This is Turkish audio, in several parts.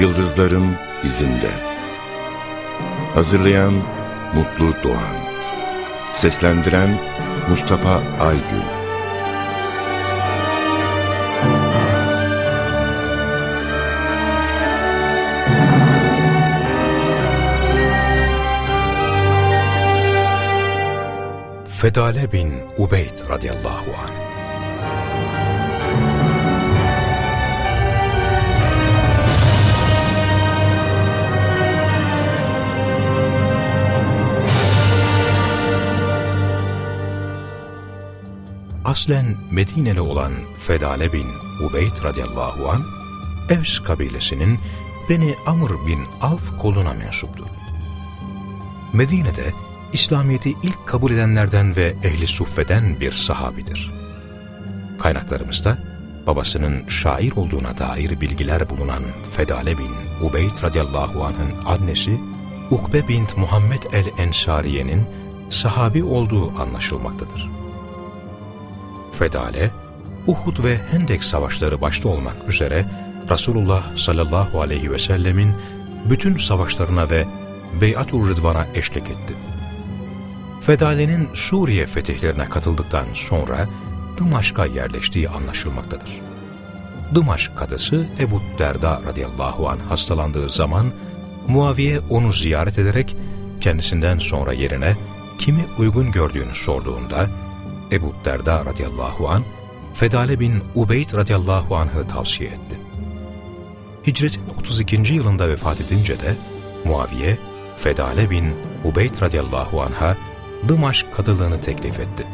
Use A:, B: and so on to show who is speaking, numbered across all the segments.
A: Yıldızların izinde. Hazırlayan Mutlu Doğan. Seslendiren Mustafa Aygün.
B: Fedale bin Ubeyd radıyallahu anh Aslen Medineli olan Fedale bin Ubeyd radıyallahu an Evs kabilesinin Beni Amr bin Avf koluna mensuptur. Medine'de İslamiyet'i ilk kabul edenlerden ve ehli suffeden bir sahabidir. Kaynaklarımızda babasının şair olduğuna dair bilgiler bulunan Fedale bin Ubeyd radıyallahu anh'ın annesi Ukbe bint Muhammed el-Ensariye'nin sahabi olduğu anlaşılmaktadır. Fedale, Uhud ve Hendek savaşları başta olmak üzere Resulullah sallallahu aleyhi ve sellemin bütün savaşlarına ve Beyat-ur Rıdvan'a eşlik etti. Fedale'nin Suriye fetihlerine katıldıktan sonra Dımaşk'a yerleştiği anlaşılmaktadır. Dımaşk kadısı Ebu Derda radıyallahu anh hastalandığı zaman Muaviye onu ziyaret ederek kendisinden sonra yerine kimi uygun gördüğünü sorduğunda Ebu Derda radıyallahu an Fedale bin Ubeyd radıyallahu anh'ı tavsiye etti. Hicretin 32. yılında vefat edince de Muaviye Fedale bin Ubeyd radıyallahu anh'a Dımaşk kadılığını teklif etti.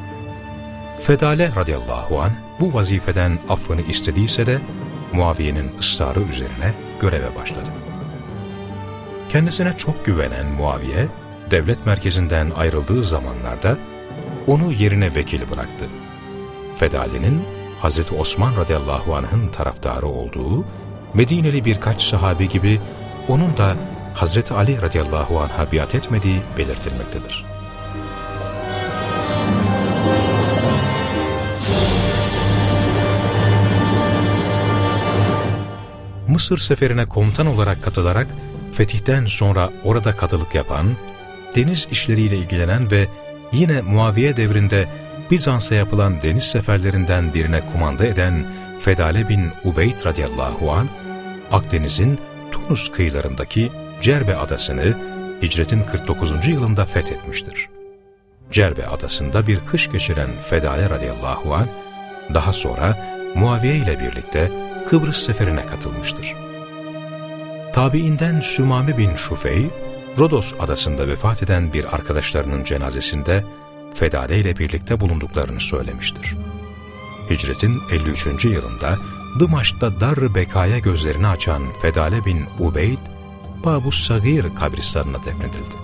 B: Fedale radıyallahu an bu vazifeden affını istediyse de Muaviye'nin ısrarı üzerine göreve başladı. Kendisine çok güvenen Muaviye, devlet merkezinden ayrıldığı zamanlarda onu yerine vekil bıraktı. Fedali'nin Hazreti Osman radıyallahu anh'ın taraftarı olduğu Medineli birkaç sahabe gibi onun da Hazreti Ali radıyallahu anh'a biat etmediği belirtilmektedir. Mısır seferine komutan olarak katılarak fetihten sonra orada katılık yapan, deniz işleriyle ilgilenen ve yine Muaviye devrinde Bizans'a yapılan deniz seferlerinden birine kumanda eden Fedale bin Ubeyd radıyallahu an Akdeniz'in Tunus kıyılarındaki Cerbe adasını hicretin 49. yılında fethetmiştir. Cerbe adasında bir kış geçiren Fedale radıyallahu an daha sonra Muaviye ile birlikte Kıbrıs seferine katılmıştır. Tabiinden Sümami bin Şufey, Rodos adasında vefat eden bir arkadaşlarının cenazesinde Fedade ile birlikte bulunduklarını söylemiştir. Hicretin 53. yılında Dımaş'ta Dar-ı Beka'ya gözlerini açan Fedale bin Ubeyd, Babus Sagir kabristanına defnedildi.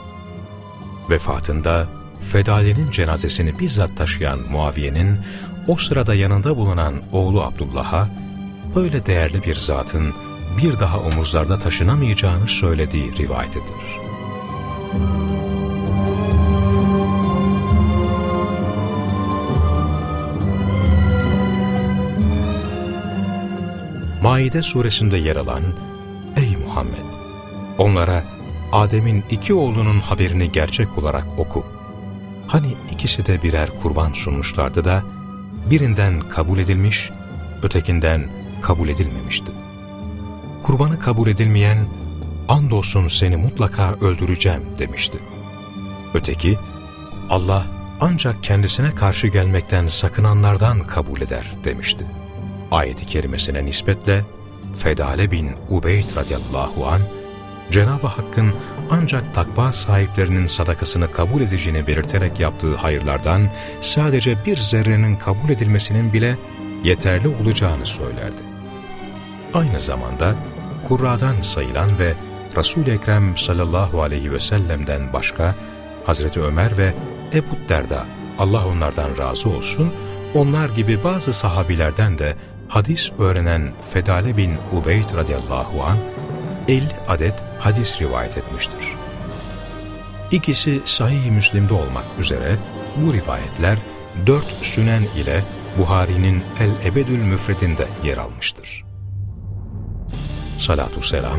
B: Vefatında Fedale'nin cenazesini bizzat taşıyan Muaviye'nin o sırada yanında bulunan oğlu Abdullah'a böyle değerli bir zatın bir daha omuzlarda taşınamayacağını söylediği rivayet edilir. Maide suresinde yer alan Ey Muhammed! Onlara Adem'in iki oğlunun haberini gerçek olarak oku. Hani ikisi de birer kurban sunmuşlardı da birinden kabul edilmiş, ötekinden kabul edilmemişti. Kurbanı kabul edilmeyen, andolsun seni mutlaka öldüreceğim demişti. Öteki, Allah ancak kendisine karşı gelmekten sakınanlardan kabul eder demişti. Ayet-i kerimesine nispetle Fedale bin Ubeyd radıyallahu an Cenab-ı Hakk'ın ancak takva sahiplerinin sadakasını kabul edeceğini belirterek yaptığı hayırlardan sadece bir zerrenin kabul edilmesinin bile yeterli olacağını söylerdi. Aynı zamanda Kurra'dan sayılan ve Resul-i Ekrem sallallahu aleyhi ve sellem'den başka Hazreti Ömer ve Ebu Derda Allah onlardan razı olsun onlar gibi bazı sahabilerden de hadis öğrenen Fedale bin Ubeyd radıyallahu an 50 adet hadis rivayet etmiştir. İkisi Sahih-i Müslim'de olmak üzere bu rivayetler dört sünen ile Buhari'nin El-Ebedül Müfredinde yer almıştır. Salatü selam,